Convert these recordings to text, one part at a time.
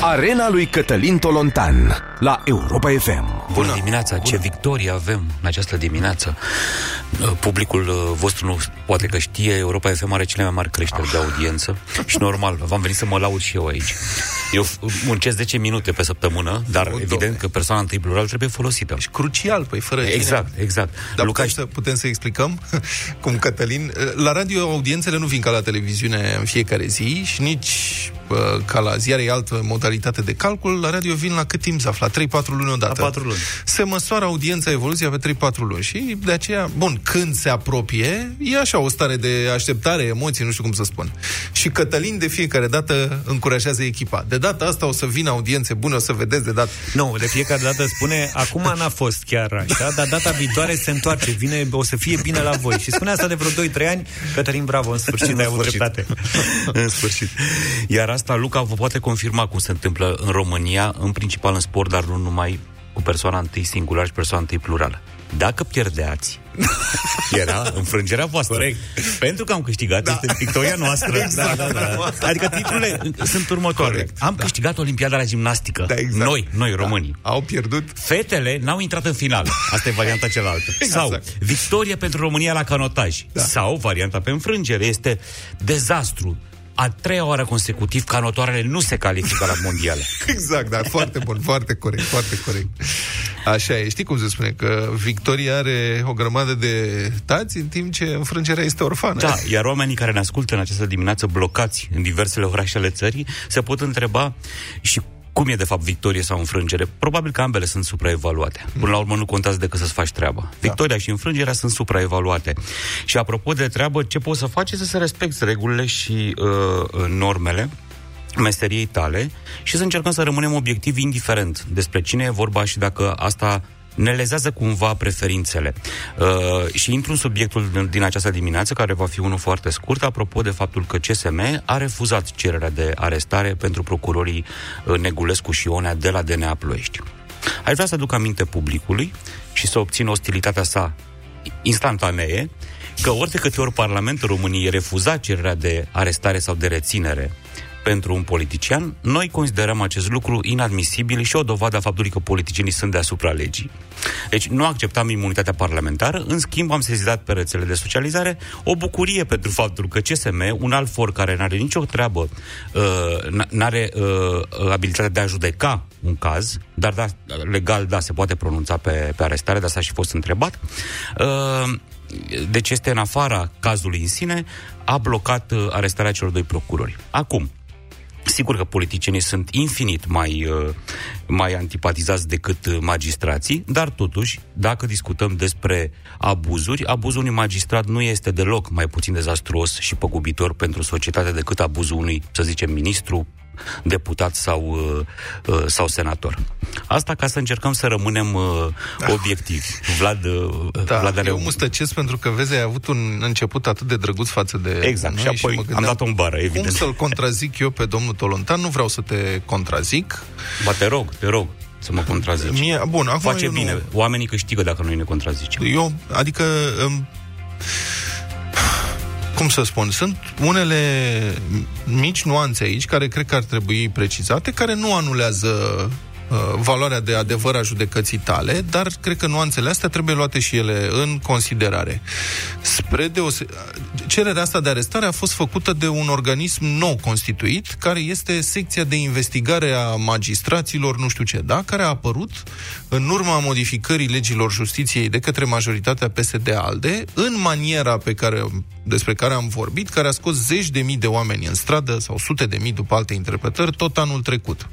Arena lui Cătălin Tolontan la Europa FM. Bună dimineața! Ce victorie avem în această dimineață! Uh, Publicul uh, vostru nu poate că știe, Europa FM are cele mai mari creșteri de audiență și normal, v-am venit să mă laud și eu aici. Eu f- muncesc 10 minute pe săptămână, dar O, evident domne. că persoana întâi plural trebuie folosită. Și crucial, păi fără cine- Exact, exact. Dar Luca, putem, să, putem să explicăm cum Cătălin... La radio audiențele nu vin ca la televiziune în fiecare zi și nici uh, ca la ziare e altă modalitate de calcul. La radio vin la cât timp se află? 3-4 luni odată. La patru luni. Se măsoară audiența, evoluția pe 3-4 luni și de aceea, bun, când se apropie, e așa o stare de așteptare, emoții, nu știu cum să spun. Și Cătălin de fiecare dată încurajează echipa. De data asta o să vină audiențe bune, o să vedeți de data... Nu, de fiecare dată spune, acum n-a fost chiar așa, dar data viitoare se întoarce, vine, o să fie bine la voi. Și spune asta de vreo 2-3 ani, Cătălin, bravo, în sfârșit ai avut sfârșit. dreptate. în sfârșit. Iar asta, Luca, vă poate confirma cum se întâmplă în România, în principal în sport, dar nu numai cu persoana întâi singular și persoana întâi plurală. Dacă pierdeați, era înfrângerea voastră. Corect. Pentru că am câștigat, da. este victoria noastră. Exact. Da, da, da. Adică titlurile sunt următoare. Corect, am da. câștigat Olimpiada la gimnastică. Da, exact. Noi, noi românii. Au pierdut Fetele n-au intrat în final. Asta e varianta cealaltă. Exact. Sau victorie pentru România la canotaj. Da. Sau varianta pe înfrângere. Este dezastru. A treia oară consecutiv canotoarele nu se califică la mondiale. Exact, da, foarte bun, foarte corect, foarte corect. Așa e, știi cum se spune? Că Victoria are o grămadă de tați, în timp ce înfrângerea este orfană. Da, iar oamenii care ne ascultă în această dimineață blocați în diversele orașe ale țării se pot întreba și cum e de fapt victorie sau înfrângere? Probabil că ambele sunt supraevaluate. Până la urmă nu contează decât să-ți faci treaba. Victoria și înfrângerea sunt supraevaluate. Și apropo de treabă, ce poți să faci este să respecti regulile și uh, normele meseriei tale și să încercăm să rămânem obiectivi indiferent despre cine e vorba și dacă asta ne lezează cumva preferințele. Uh, și intru în subiectul din, din această dimineață, care va fi unul foarte scurt, apropo de faptul că CSM a refuzat cererea de arestare pentru procurorii uh, Negulescu și Ionea de la DNA Ploiești. Aș vrea să aduc aminte publicului și să obțin ostilitatea sa instantanee că ori de câte ori Parlamentul României refuza cererea de arestare sau de reținere pentru un politician, noi considerăm acest lucru inadmisibil și o dovadă a faptului că politicienii sunt deasupra legii. Deci nu acceptam imunitatea parlamentară, în schimb am sezizat pe rețele de socializare o bucurie pentru faptul că CSM, un alt for care nu are nicio treabă, uh, nu are uh, abilitatea de a judeca un caz, dar da, legal, da, se poate pronunța pe, pe arestare, de asta a și fost întrebat. Uh, deci este în afara cazului în sine, a blocat uh, arestarea celor doi procurori. Acum, Sigur că politicienii sunt infinit mai, uh, mai antipatizați decât uh, magistrații, dar totuși, dacă discutăm despre abuzuri, abuzul unui magistrat nu este deloc mai puțin dezastruos și păgubitor pentru societate decât abuzul unui, să zicem, ministru, deputat sau, uh, uh, sau senator. Asta ca să încercăm să rămânem uh, obiectivi. Vlad, uh, Da, Vlad are eu un- mustăcesc pentru că, vezi, ai avut un început atât de drăguț față de Exact, noi și apoi mă am gândeam, dat-o în bară, evident. Cum să-l contrazic eu pe domnul Tolontan? Nu vreau să te contrazic. Ba, te rog, te rog să mă contrazici. Mie, bun, acum Face eu bine. Nu, Oamenii câștigă dacă noi ne contrazicem. eu, adică... Um, cum să spun, sunt unele mici nuanțe aici care cred că ar trebui precizate, care nu anulează uh, valoarea de adevăr a judecății tale, dar cred că nuanțele astea trebuie luate și ele în considerare. Spre deose... Cererea asta de arestare a fost făcută de un organism nou constituit, care este secția de investigare a magistraților, nu știu ce, da? care a apărut în urma modificării legilor justiției de către majoritatea PSD-ALDE, în maniera pe care, despre care am vorbit, care a scos zeci de mii de oameni în stradă, sau sute de mii după alte interpretări, tot anul trecut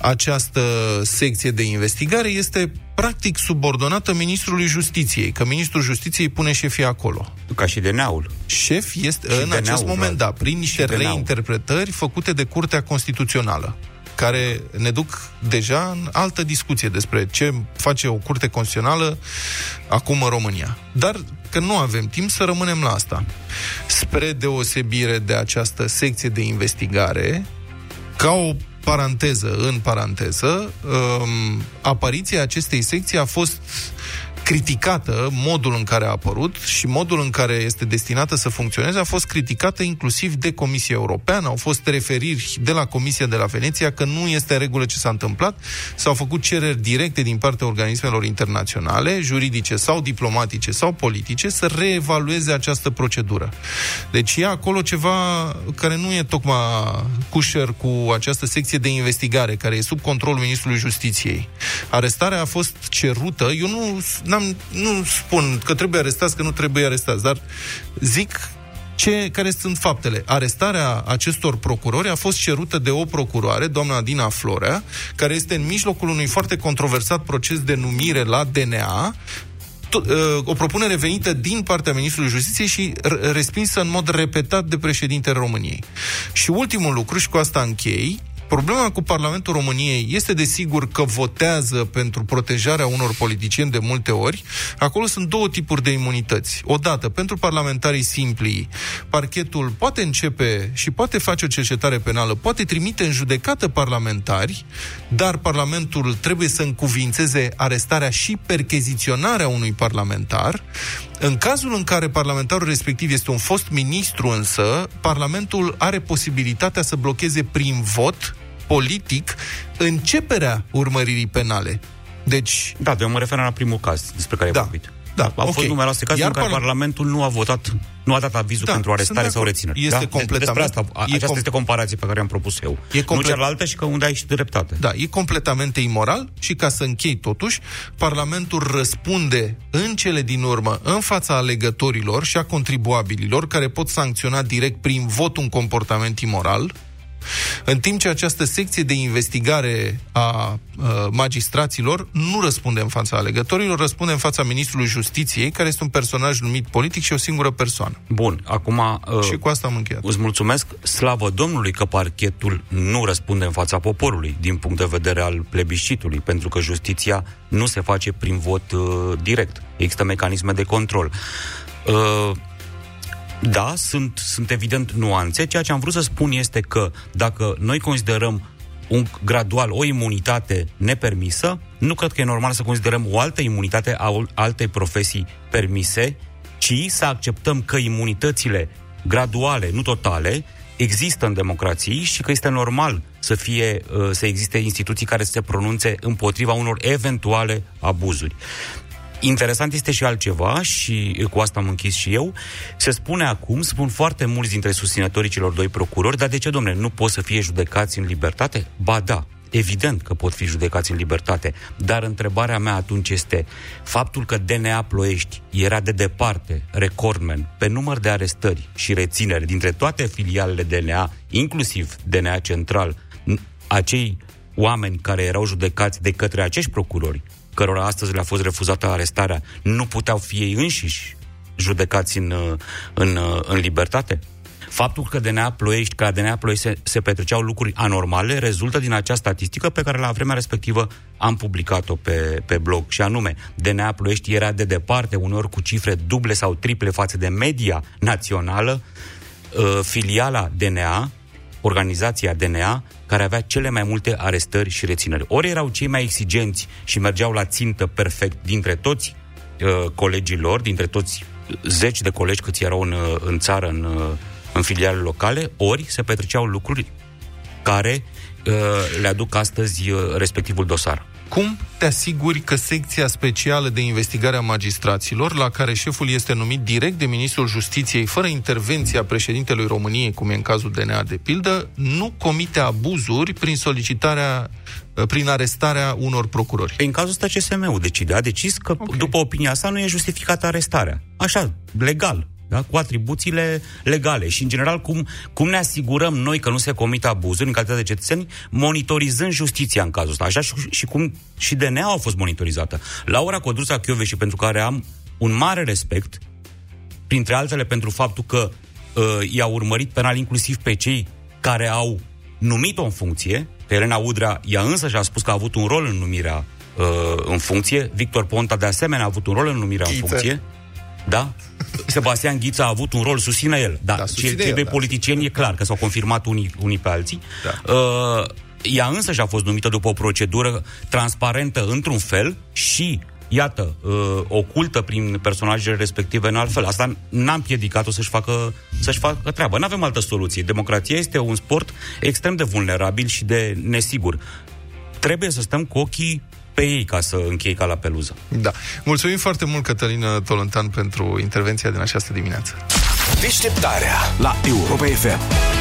această secție de investigare este practic subordonată Ministrului Justiției, că Ministrul Justiției pune șefii acolo. Ca și de neaul. Șef este, Și în DNA-ul, acest moment, Vlad. da, prin niște DNA-ul. reinterpretări făcute de Curtea Constituțională care ne duc deja în altă discuție despre ce face o curte constituțională acum în România. Dar că nu avem timp să rămânem la asta. Spre deosebire de această secție de investigare, ca o paranteză în paranteză, um, apariția acestei secții a fost criticată modul în care a apărut și modul în care este destinată să funcționeze a fost criticată inclusiv de Comisia Europeană, au fost referiri de la Comisia de la Veneția că nu este în regulă ce s-a întâmplat, s-au făcut cereri directe din partea organismelor internaționale, juridice sau diplomatice sau politice, să reevalueze această procedură. Deci e acolo ceva care nu e tocmai cușer cu această secție de investigare, care e sub controlul Ministrului Justiției. Arestarea a fost cerută, eu nu, n-am, nu spun că trebuie arestați, că nu trebuie arestați, dar zic ce, care sunt faptele. Arestarea acestor procurori a fost cerută de o procuroare, doamna Dina Florea, care este în mijlocul unui foarte controversat proces de numire la DNA, o propunere venită din partea Ministrului Justiției și respinsă în mod repetat de președintele României. Și ultimul lucru, și cu asta închei, Problema cu Parlamentul României este desigur că votează pentru protejarea unor politicieni de multe ori. Acolo sunt două tipuri de imunități. Odată, pentru parlamentarii simpli, parchetul poate începe și poate face o cercetare penală, poate trimite în judecată parlamentari, dar Parlamentul trebuie să încuvințeze arestarea și percheziționarea unui parlamentar. În cazul în care parlamentarul respectiv este un fost ministru însă, Parlamentul are posibilitatea să blocheze prin vot politic începerea urmăririi penale. Deci... Da, eu mă refer la primul caz despre care da. ai vorbit. Da, Au okay. fost numeroase cazuri în care parla... Parlamentul nu a votat, nu a dat avizul da, pentru arestare sau reținere. Este da? completament... Despre asta, aceasta com... este comparație pe care am propus eu. E complet... Nu cealaltă și că unde ai și dreptate. Da, e completamente imoral și ca să închei totuși, Parlamentul răspunde în cele din urmă în fața alegătorilor și a contribuabililor care pot sancționa direct prin vot un comportament imoral, în timp ce această secție de investigare a, a magistraților nu răspunde în fața alegătorilor, răspunde în fața Ministrului Justiției, care este un personaj numit politic și o singură persoană. Bun, acum... Uh, și cu asta am încheiat. Îți mulțumesc, slavă Domnului, că parchetul nu răspunde în fața poporului, din punct de vedere al plebiscitului, pentru că justiția nu se face prin vot uh, direct. Există mecanisme de control. Uh, da, sunt, sunt evident nuanțe. Ceea ce am vrut să spun este că dacă noi considerăm un gradual, o imunitate nepermisă, nu cred că e normal să considerăm o altă imunitate a altei profesii permise, ci să acceptăm că imunitățile graduale, nu totale, există în democrații și că este normal să fie uh, să existe instituții care să se pronunțe împotriva unor eventuale abuzuri. Interesant este și altceva și cu asta am închis și eu. Se spune acum, spun foarte mulți dintre susținătorii celor doi procurori, dar de ce, domne, nu pot să fie judecați în libertate? Ba da, Evident că pot fi judecați în libertate, dar întrebarea mea atunci este faptul că DNA Ploiești era de departe recordman pe număr de arestări și rețineri dintre toate filialele DNA, inclusiv DNA Central, acei oameni care erau judecați de către acești procurori cărora astăzi le-a fost refuzată arestarea, nu puteau fi ei înșiși judecați în, în, în libertate? Faptul că DNA Ploiești, că la DNA Ploiești se, se petreceau lucruri anormale, rezultă din acea statistică pe care la vremea respectivă am publicat-o pe, pe blog. Și anume, DNA Ploiești era de departe, uneori cu cifre duble sau triple față de media națională, uh, filiala DNA, organizația DNA, care avea cele mai multe arestări și rețineri. Ori erau cei mai exigenți și mergeau la țintă perfect dintre toți uh, colegii lor, dintre toți zeci de colegi câți erau în, uh, în țară, în, uh, în filiale locale, ori se petreceau lucruri care uh, le aduc astăzi uh, respectivul dosar. Cum te asiguri că secția specială de investigare a magistraților, la care șeful este numit direct de Ministrul Justiției, fără intervenția președintelui României, cum e în cazul DNA de pildă, nu comite abuzuri prin solicitarea prin arestarea unor procurori. În cazul ăsta CSM-ul decide, a decis că okay. după opinia sa nu e justificată arestarea. Așa, legal da? cu atribuțiile legale. Și, în general, cum, cum ne asigurăm noi că nu se comit abuzuri în calitate de cetățeni, monitorizând justiția în cazul ăsta. Așa și, și cum și DNA a fost monitorizată. Laura Codruța și pentru care am un mare respect, printre altele pentru faptul că uh, i-a urmărit penal inclusiv pe cei care au numit-o în funcție, pe Elena Udrea, ea însă și-a spus că a avut un rol în numirea uh, în funcție, Victor Ponta de asemenea a avut un rol în numirea Chiță. în funcție. Da? Sebastian Ghița a avut un rol, susține el. Da, da cei, cei doi da, politicieni e clar că s-au confirmat unii, unii pe alții. Da. Uh, ea însă și-a fost numită după o procedură transparentă într-un fel și iată, uh, ocultă prin personajele respective în altfel. Asta n-a împiedicat-o să-și facă, să-și facă treaba. Nu avem altă soluție. Democrația este un sport extrem de vulnerabil și de nesigur. Trebuie să stăm cu ochii pe ei ca să închei ca la peluză. Da. Mulțumim foarte mult, Cătălină Tolontan, pentru intervenția din această dimineață. Deșteptarea la Europa FM.